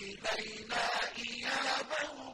إلينا إيابهم